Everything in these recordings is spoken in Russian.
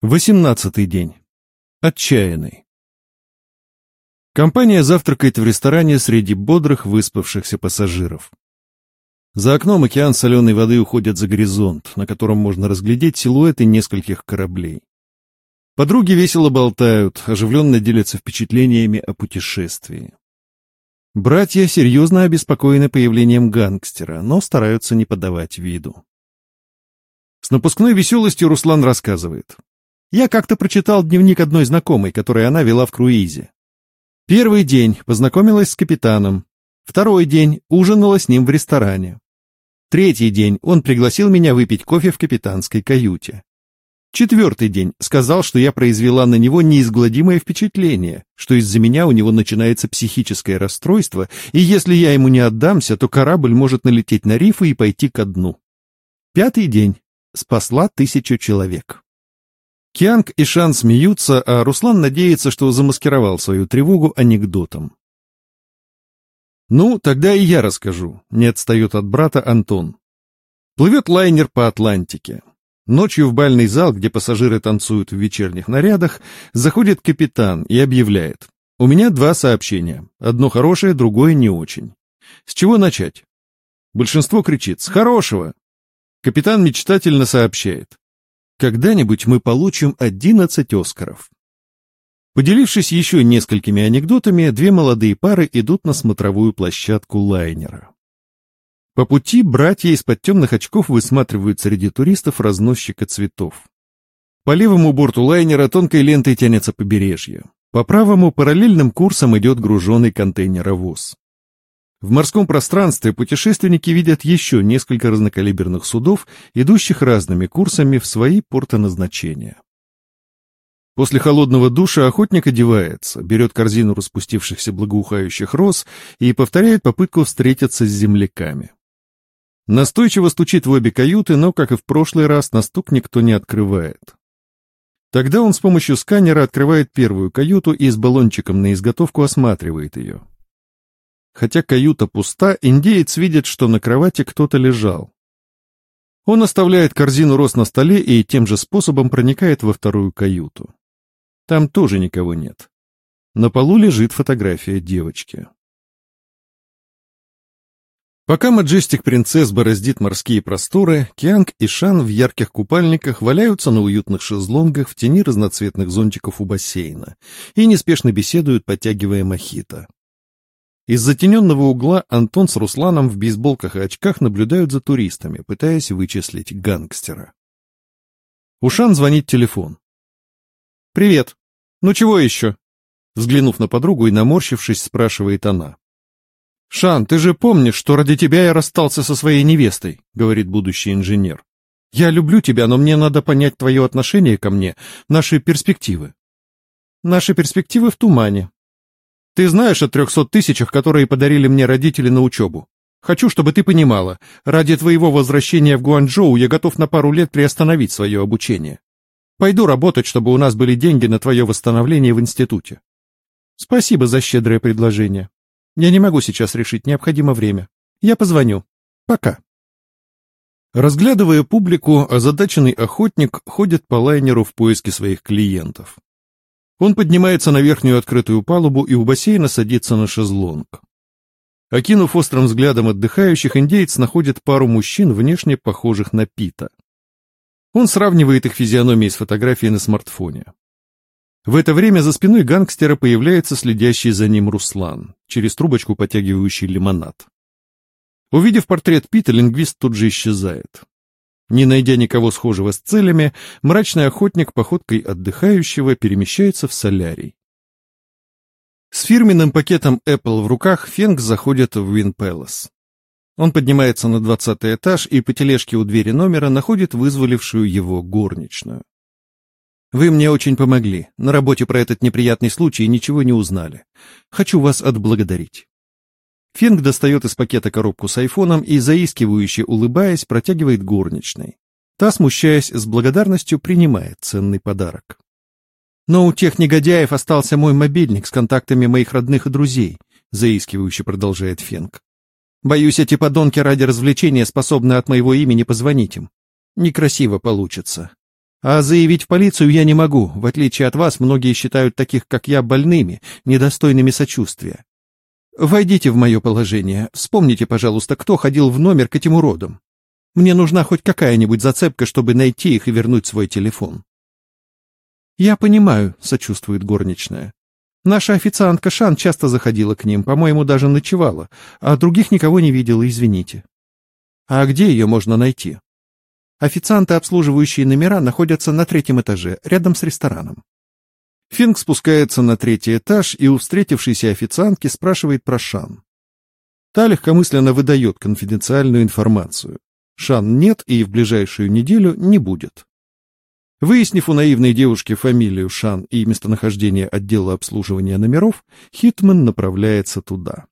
Восемнадцатый день. Отчаянный. Компания завтракает в ресторане среди бодрых выспавшихся пассажиров. За окном океан соленой воды уходит за горизонт, на котором можно разглядеть силуэты нескольких кораблей. Подруги весело болтают, оживленно делятся впечатлениями о путешествии. Братья серьезно обеспокоены появлением гангстера, но стараются не подавать виду. С напускной веселостью Руслан рассказывает. Я как-то прочитал дневник одной знакомой, который она вела в круизе. Первый день познакомилась с капитаном. Второй день ужинала с ним в ресторане. Третий день он пригласил меня выпить кофе в капитанской каюте. Четвертый день сказал, что я произвела на него неизгладимое впечатление, что из-за меня у него начинается психическое расстройство, и если я ему не отдамся, то корабль может налететь на рифы и пойти ко дну. Пятый день. Спасла тысячу человек. Кианг и Шан смеются, а Руслан надеется, что замаскировал свою тревогу анекдотом. «Ну, тогда и я расскажу», — не отстает от брата Антон. Плывет лайнер по Атлантике. Ночью в бальный зал, где пассажиры танцуют в вечерних нарядах, заходит капитан и объявляет. «У меня два сообщения. Одно хорошее, другое не очень. С чего начать?» Большинство кричит «С хорошего!». Капитан мечтательно сообщает. Когда-нибудь мы получим 11 Оскаров. Поделившись еще несколькими анекдотами, две молодые пары идут на смотровую площадку лайнера. По пути братья из-под темных очков высматривают среди туристов разносчика цветов. По левому борту лайнера тонкой лентой тянется побережье. По правому параллельным курсом идет груженный контейнеровоз. В морском пространстве путешественники видят еще несколько разнокалиберных судов, идущих разными курсами в свои порты назначения. После холодного душа охотник одевается, берет корзину распустившихся благоухающих роз и повторяет попытку встретиться с земляками. Настойчиво стучит в обе каюты, но, как и в прошлый раз, на стук никто не открывает. Тогда он с помощью сканера открывает первую каюту и с баллончиком на изготовку осматривает ее. Хотя каюта пуста, индеец видит, что на кровати кто-то лежал. Он оставляет корзину роз на столе и тем же способом проникает во вторую каюту. Там тоже никого нет. На полу лежит фотография девочки. Пока Маджестик Принцесс бороздит морские просторы, Кианг и Шан в ярких купальниках валяются на уютных шезлонгах в тени разноцветных зонтиков у бассейна и неспешно беседуют, подтягивая мохито. Из затененного угла Антон с Русланом в бейсболках и очках наблюдают за туристами, пытаясь вычислить гангстера. Ушан звонит телефон. «Привет. Ну чего еще?» Взглянув на подругу и наморщившись, спрашивает она. «Шан, ты же помнишь, что ради тебя я расстался со своей невестой», — говорит будущий инженер. «Я люблю тебя, но мне надо понять твое отношение ко мне, наши перспективы». «Наши перспективы в тумане», ты знаешь о трехсот тысячах, которые подарили мне родители на учебу. Хочу, чтобы ты понимала, ради твоего возвращения в Гуанчжоу я готов на пару лет приостановить свое обучение. Пойду работать, чтобы у нас были деньги на твое восстановление в институте. Спасибо за щедрое предложение. Я не могу сейчас решить, необходимо время. Я позвоню. Пока. Разглядывая публику, озадаченный охотник ходит по лайнеру в поиске своих клиентов. Он поднимается на верхнюю открытую палубу и у бассейна садится на шезлонг. Окинув острым взглядом отдыхающих, индеец находит пару мужчин, внешне похожих на Пита. Он сравнивает их физиономии с фотографией на смартфоне. В это время за спиной гангстера появляется следящий за ним Руслан, через трубочку потягивающий лимонад. Увидев портрет Пита, лингвист тут же исчезает. Не найдя никого схожего с целями, мрачный охотник походкой отдыхающего перемещается в солярий. С фирменным пакетом Apple в руках Фенг заходит в Вин Пэлас. Он поднимается на двадцатый этаж и по тележке у двери номера находит вызволившую его горничную. «Вы мне очень помогли. На работе про этот неприятный случай ничего не узнали. Хочу вас отблагодарить». Финг достает из пакета коробку с айфоном и, заискивающе улыбаясь, протягивает горничной. Та, смущаясь с благодарностью, принимает ценный подарок. «Но у тех негодяев остался мой мобильник с контактами моих родных и друзей», заискивающе продолжает Финг. «Боюсь, эти подонки ради развлечения способны от моего имени позвонить им. Некрасиво получится. А заявить в полицию я не могу. В отличие от вас, многие считают таких, как я, больными, недостойными сочувствия. Войдите в мое положение. Вспомните, пожалуйста, кто ходил в номер к этим уродам. Мне нужна хоть какая-нибудь зацепка, чтобы найти их и вернуть свой телефон. Я понимаю, сочувствует горничная. Наша официантка Шан часто заходила к ним, по-моему, даже ночевала, а других никого не видела, извините. А где ее можно найти? Официанты, обслуживающие номера, находятся на третьем этаже, рядом с рестораном. Финк спускается на третий этаж и у встретившейся официантки спрашивает про Шан. Та легкомысленно выдает конфиденциальную информацию. Шан нет и в ближайшую неделю не будет. Выяснив у наивной девушки фамилию Шан и местонахождение отдела обслуживания номеров, Хитман направляется туда.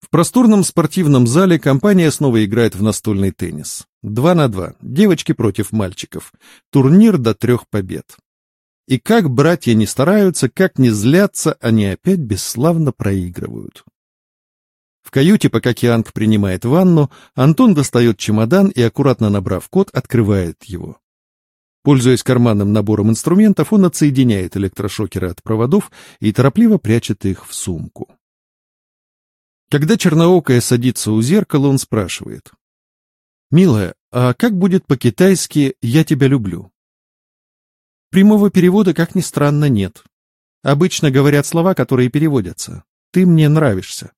В просторном спортивном зале компания снова играет в настольный теннис. Два на два, девочки против мальчиков. Турнир до трех побед. И как братья не стараются, как не злятся, они опять бесславно проигрывают. В каюте, пока Кианг принимает ванну, Антон достает чемодан и, аккуратно набрав код, открывает его. Пользуясь карманным набором инструментов, он отсоединяет электрошокеры от проводов и торопливо прячет их в сумку. Когда черноокая садится у зеркала, он спрашивает. «Милая, а как будет по-китайски «я тебя люблю»?» Прямого перевода, как ни странно, нет. Обычно говорят слова, которые переводятся. «Ты мне нравишься».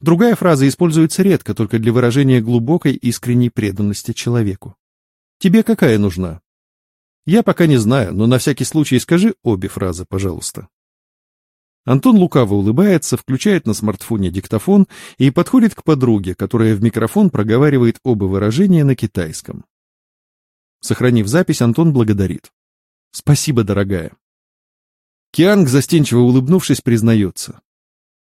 Другая фраза используется редко, только для выражения глубокой искренней преданности человеку. Тебе какая нужна? Я пока не знаю, но на всякий случай скажи обе фразы, пожалуйста. Антон лукаво улыбается, включает на смартфоне диктофон и подходит к подруге, которая в микрофон проговаривает оба выражения на китайском. Сохранив запись, Антон благодарит. «Спасибо, дорогая». Кианг, застенчиво улыбнувшись, признается.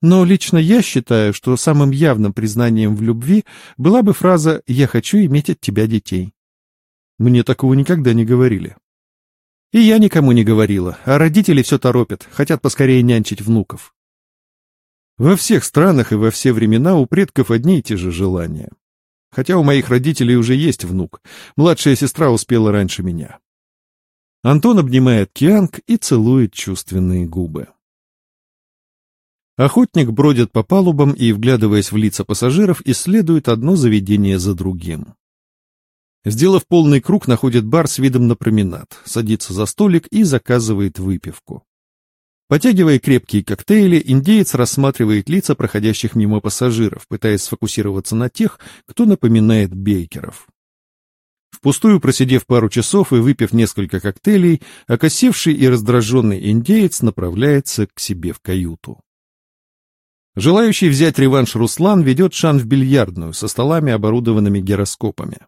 Но лично я считаю, что самым явным признанием в любви была бы фраза «я хочу иметь от тебя детей». Мне такого никогда не говорили. И я никому не говорила, а родители все торопят, хотят поскорее нянчить внуков. Во всех странах и во все времена у предков одни и те же желания. Хотя у моих родителей уже есть внук, младшая сестра успела раньше меня. Антон обнимает Кианг и целует чувственные губы. Охотник бродит по палубам и, вглядываясь в лица пассажиров, исследует одно заведение за другим. Сделав полный круг, находит бар с видом на променад, садится за столик и заказывает выпивку. Потягивая крепкие коктейли, индеец рассматривает лица проходящих мимо пассажиров, пытаясь сфокусироваться на тех, кто напоминает бейкеров. Впустую просидев пару часов и выпив несколько коктейлей, окосевший и раздраженный индеец направляется к себе в каюту. Желающий взять реванш Руслан ведет Шан в бильярдную со столами, оборудованными гироскопами.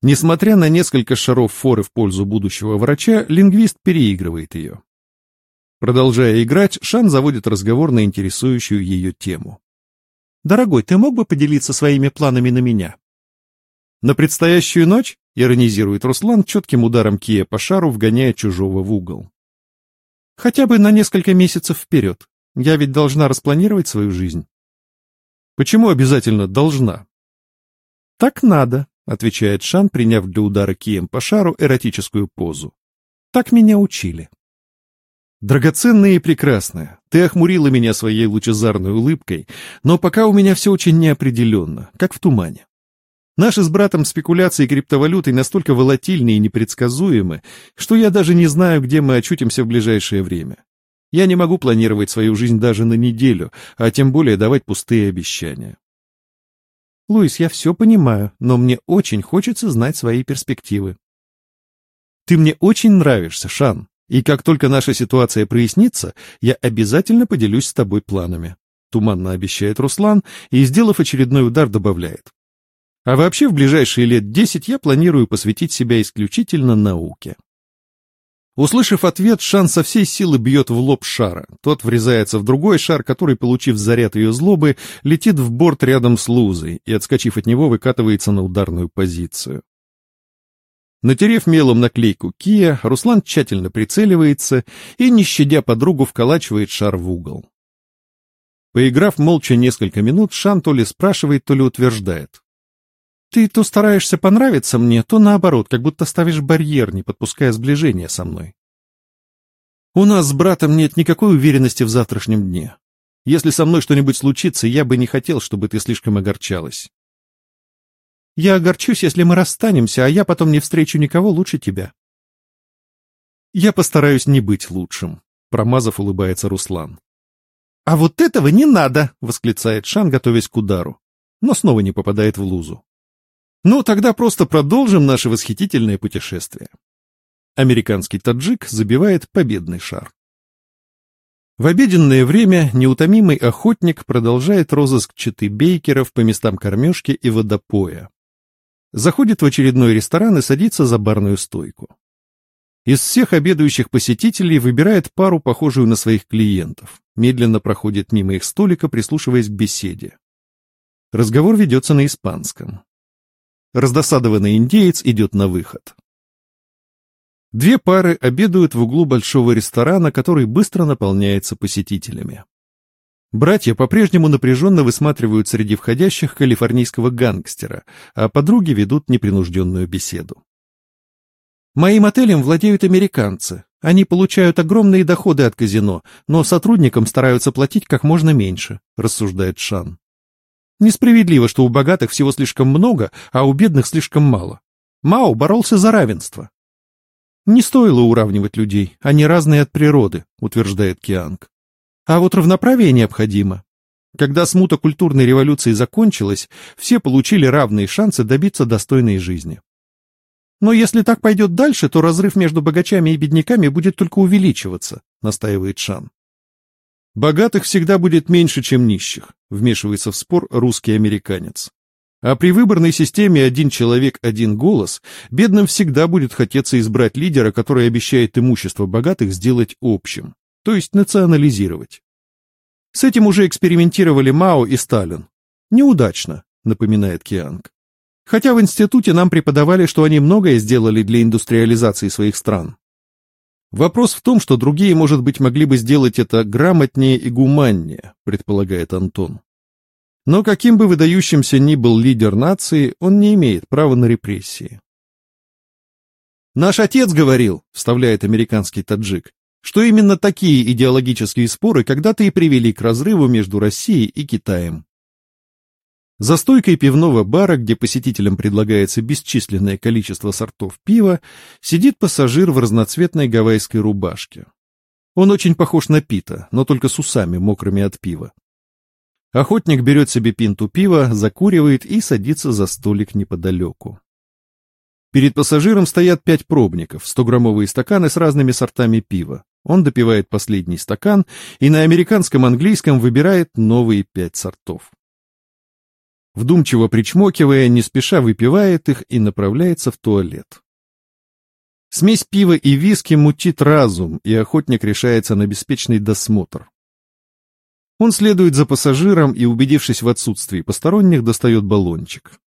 Несмотря на несколько шаров форы в пользу будущего врача, лингвист переигрывает ее. Продолжая играть, Шан заводит разговор на интересующую ее тему. «Дорогой, ты мог бы поделиться своими планами на меня?» «На предстоящую ночь?» — иронизирует Руслан четким ударом кия по шару, вгоняя чужого в угол. «Хотя бы на несколько месяцев вперед. Я ведь должна распланировать свою жизнь». «Почему обязательно должна?» «Так надо», — отвечает Шан, приняв для удара кием по шару эротическую позу. «Так меня учили». «Драгоценная и прекрасная, ты охмурила меня своей лучезарной улыбкой, но пока у меня все очень неопределенно, как в тумане. Наши с братом спекуляции криптовалютой настолько волатильны и непредсказуемы, что я даже не знаю, где мы очутимся в ближайшее время. Я не могу планировать свою жизнь даже на неделю, а тем более давать пустые обещания. Луис, я все понимаю, но мне очень хочется знать свои перспективы. Ты мне очень нравишься, Шан, и как только наша ситуация прояснится, я обязательно поделюсь с тобой планами. Туманно обещает Руслан и, сделав очередной удар, добавляет. А вообще в ближайшие лет десять я планирую посвятить себя исключительно науке. Услышав ответ, Шан со всей силы бьет в лоб шара. Тот врезается в другой шар, который, получив заряд ее злобы, летит в борт рядом с Лузой и, отскочив от него, выкатывается на ударную позицию. Натерев мелом наклейку «Кия», Руслан тщательно прицеливается и, не щадя подругу, вколачивает шар в угол. Поиграв молча несколько минут, Шан то ли спрашивает, то ли утверждает. Ты то стараешься понравиться мне, то наоборот, как будто ставишь барьер, не подпуская сближения со мной. У нас с братом нет никакой уверенности в завтрашнем дне. Если со мной что-нибудь случится, я бы не хотел, чтобы ты слишком огорчалась. Я огорчусь, если мы расстанемся, а я потом не встречу никого лучше тебя. Я постараюсь не быть лучшим, промазав, улыбается Руслан. А вот этого не надо, восклицает Шан, готовясь к удару, но снова не попадает в лузу. Ну, тогда просто продолжим наше восхитительное путешествие. Американский таджик забивает победный шар. В обеденное время неутомимый охотник продолжает розыск читы бейкеров по местам кормежки и водопоя. Заходит в очередной ресторан и садится за барную стойку. Из всех обедающих посетителей выбирает пару, похожую на своих клиентов. Медленно проходит мимо их столика, прислушиваясь к беседе. Разговор ведется на испанском. Раздосадованный индеец идет на выход. Две пары обедают в углу большого ресторана, который быстро наполняется посетителями. Братья по-прежнему напряженно высматривают среди входящих калифорнийского гангстера, а подруги ведут непринужденную беседу. Моим отелем владеют американцы. Они получают огромные доходы от казино, но сотрудникам стараются платить как можно меньше, рассуждает Шан. Несправедливо, что у богатых всего слишком много, а у бедных слишком мало. Мао боролся за равенство. Не стоило уравнивать людей, они разные от природы, утверждает Кианг. А вот равноправие необходимо. Когда смута культурной революции закончилась, все получили равные шансы добиться достойной жизни. Но если так пойдет дальше, то разрыв между богачами и бедняками будет только увеличиваться, настаивает Шан. Богатых всегда будет меньше, чем нищих, вмешивается в спор русский американец. А при выборной системе «один человек, один голос» бедным всегда будет хотеться избрать лидера, который обещает имущество богатых сделать общим, то есть национализировать. С этим уже экспериментировали Мао и Сталин. Неудачно, напоминает Кианг. Хотя в институте нам преподавали, что они многое сделали для индустриализации своих стран. Вопрос в том, что другие, может быть, могли бы сделать это грамотнее и гуманнее, предполагает Антон. Но каким бы выдающимся ни был лидер нации, он не имеет права на репрессии. «Наш отец говорил», — вставляет американский таджик, что именно такие идеологические споры когда-то и привели к разрыву между Россией и Китаем. За стойкой пивного бара, где посетителям предлагается бесчисленное количество сортов пива, сидит пассажир в разноцветной гавайской рубашке. Он очень похож на Пита, но только с усами, мокрыми от пива. Охотник берет себе пинту пива, закуривает и садится за столик неподалеку. Перед пассажиром стоят пять пробников, 100-граммовые стаканы с разными сортами пива. Он допивает последний стакан и на американском английском выбирает новые пять сортов. Вдумчиво причмокивая, не спеша выпивает их и направляется в туалет. Смесь пива и виски мутит разум, и охотник решается на беспечный досмотр. Он следует за пассажиром и, убедившись в отсутствии посторонних, достает баллончик.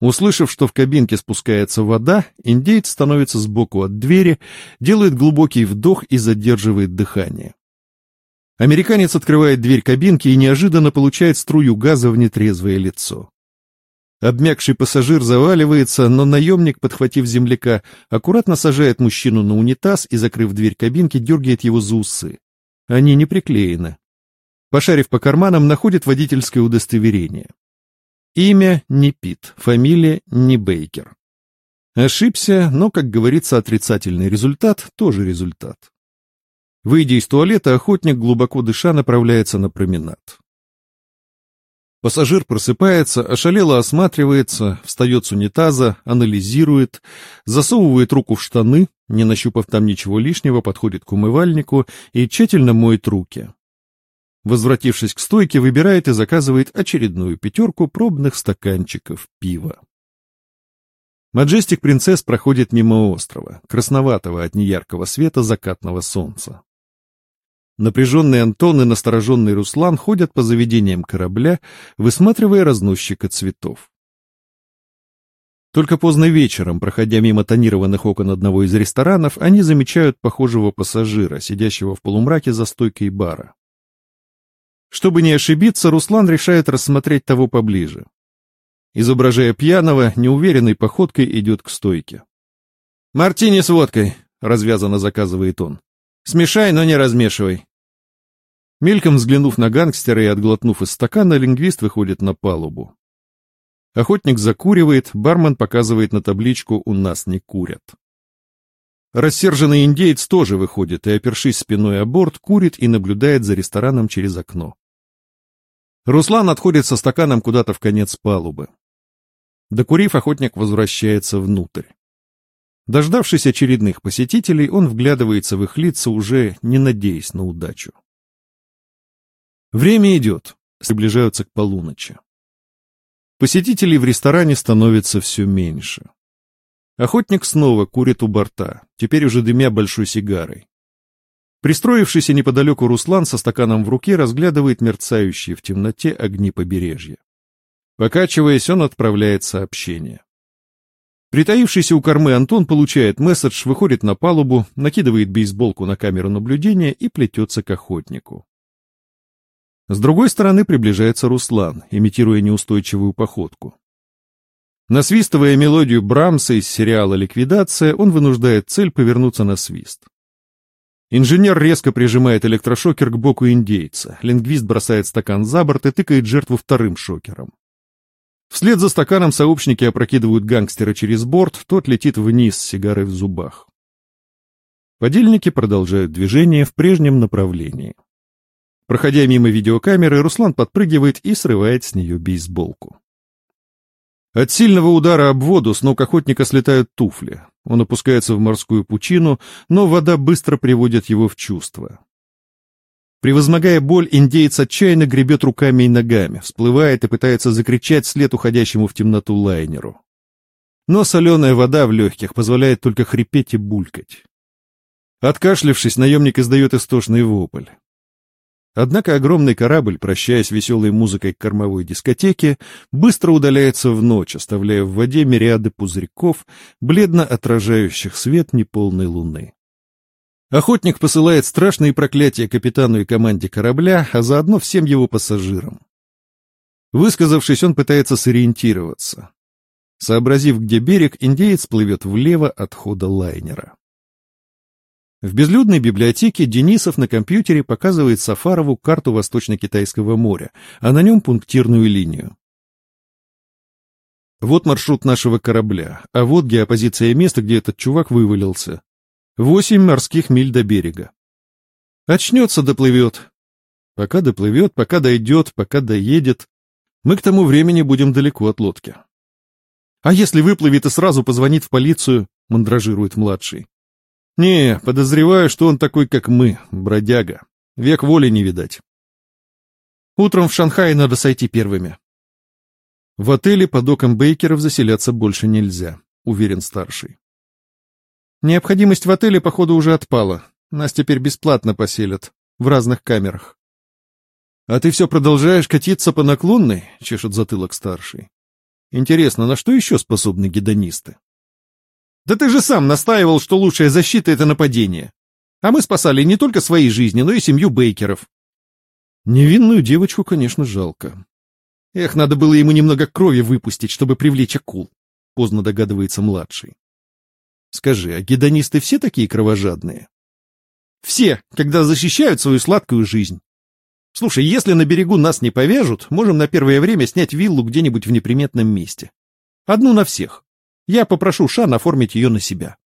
Услышав, что в кабинке спускается вода, индейец становится сбоку от двери, делает глубокий вдох и задерживает дыхание. Американец открывает дверь кабинки и неожиданно получает струю газа в нетрезвое лицо. Обмякший пассажир заваливается, но наемник, подхватив земляка, аккуратно сажает мужчину на унитаз и, закрыв дверь кабинки, дергает его за усы. Они не приклеены. Пошарив по карманам, находит водительское удостоверение. Имя не Пит, фамилия не Бейкер. Ошибся, но, как говорится, отрицательный результат тоже результат. Выйдя из туалета, охотник, глубоко дыша, направляется на променад. Пассажир просыпается, ошалело осматривается, встает с унитаза, анализирует, засовывает руку в штаны, не нащупав там ничего лишнего, подходит к умывальнику и тщательно моет руки. Возвратившись к стойке, выбирает и заказывает очередную пятерку пробных стаканчиков пива. Маджестик Принцесс проходит мимо острова, красноватого от неяркого света закатного солнца. Напряженный Антон и настороженный Руслан ходят по заведениям корабля, высматривая разносчика цветов. Только поздно вечером, проходя мимо тонированных окон одного из ресторанов, они замечают похожего пассажира, сидящего в полумраке за стойкой бара. Чтобы не ошибиться, Руслан решает рассмотреть того поближе. Изображая пьяного, неуверенной походкой идет к стойке. «Мартини с водкой», — развязанно заказывает он. «Смешай, но не размешивай». Мельком взглянув на гангстера и отглотнув из стакана, лингвист выходит на палубу. Охотник закуривает, бармен показывает на табличку «У нас не курят». Рассерженный индеец тоже выходит и, опершись спиной о борт, курит и наблюдает за рестораном через окно. Руслан отходит со стаканом куда-то в конец палубы. Докурив, охотник возвращается внутрь. Дождавшись очередных посетителей, он вглядывается в их лица, уже не надеясь на удачу. Время идет, приближаются к полуночи. Посетителей в ресторане становится все меньше. Охотник снова курит у борта, теперь уже дымя большой сигарой. Пристроившийся неподалеку Руслан со стаканом в руке разглядывает мерцающие в темноте огни побережья. Покачиваясь, он отправляет сообщение. Притаившийся у кормы Антон получает месседж, выходит на палубу, накидывает бейсболку на камеру наблюдения и плетется к охотнику. С другой стороны приближается Руслан, имитируя неустойчивую походку. Насвистывая мелодию Брамса из сериала «Ликвидация», он вынуждает цель повернуться на свист. Инженер резко прижимает электрошокер к боку индейца. Лингвист бросает стакан за борт и тыкает жертву вторым шокером. Вслед за стаканом сообщники опрокидывают гангстера через борт, тот летит вниз с сигарой в зубах. Подельники продолжают движение в прежнем направлении. Проходя мимо видеокамеры, Руслан подпрыгивает и срывает с нее бейсболку. От сильного удара об воду с ног охотника слетают туфли. Он опускается в морскую пучину, но вода быстро приводит его в чувство. Превозмогая боль, индеец отчаянно гребет руками и ногами, всплывает и пытается закричать след уходящему в темноту лайнеру. Но соленая вода в легких позволяет только хрипеть и булькать. Откашлившись, наемник издает истошный вопль. Однако огромный корабль, прощаясь веселой музыкой кормовой дискотеке, быстро удаляется в ночь, оставляя в воде мириады пузырьков, бледно отражающих свет неполной луны. Охотник посылает страшные проклятия капитану и команде корабля, а заодно всем его пассажирам. Высказавшись, он пытается сориентироваться. Сообразив, где берег, индеец плывет влево от хода лайнера. В безлюдной библиотеке Денисов на компьютере показывает Сафарову карту Восточно-Китайского моря, а на нем пунктирную линию. Вот маршрут нашего корабля, а вот геопозиция места, где этот чувак вывалился. Восемь морских миль до берега. Очнется, доплывет. Пока доплывет, пока дойдет, пока доедет, мы к тому времени будем далеко от лодки. А если выплывет и сразу позвонит в полицию, мандражирует младший. Не, подозреваю, что он такой, как мы, бродяга. Век воли не видать. Утром в Шанхае надо сойти первыми. В отеле под оком Бейкеров заселяться больше нельзя, уверен старший. Необходимость в отеле, походу, уже отпала. Нас теперь бесплатно поселят. В разных камерах. А ты все продолжаешь катиться по наклонной? Чешет затылок старший. Интересно, на что еще способны гедонисты? Да ты же сам настаивал, что лучшая защита — это нападение. А мы спасали не только свои жизни, но и семью Бейкеров. Невинную девочку, конечно, жалко. Эх, надо было ему немного крови выпустить, чтобы привлечь акул. Поздно догадывается младший. Скажи, а гедонисты все такие кровожадные? Все, когда защищают свою сладкую жизнь. Слушай, если на берегу нас не повяжут, можем на первое время снять виллу где-нибудь в неприметном месте. Одну на всех. Я попрошу Шан оформить ее на себя.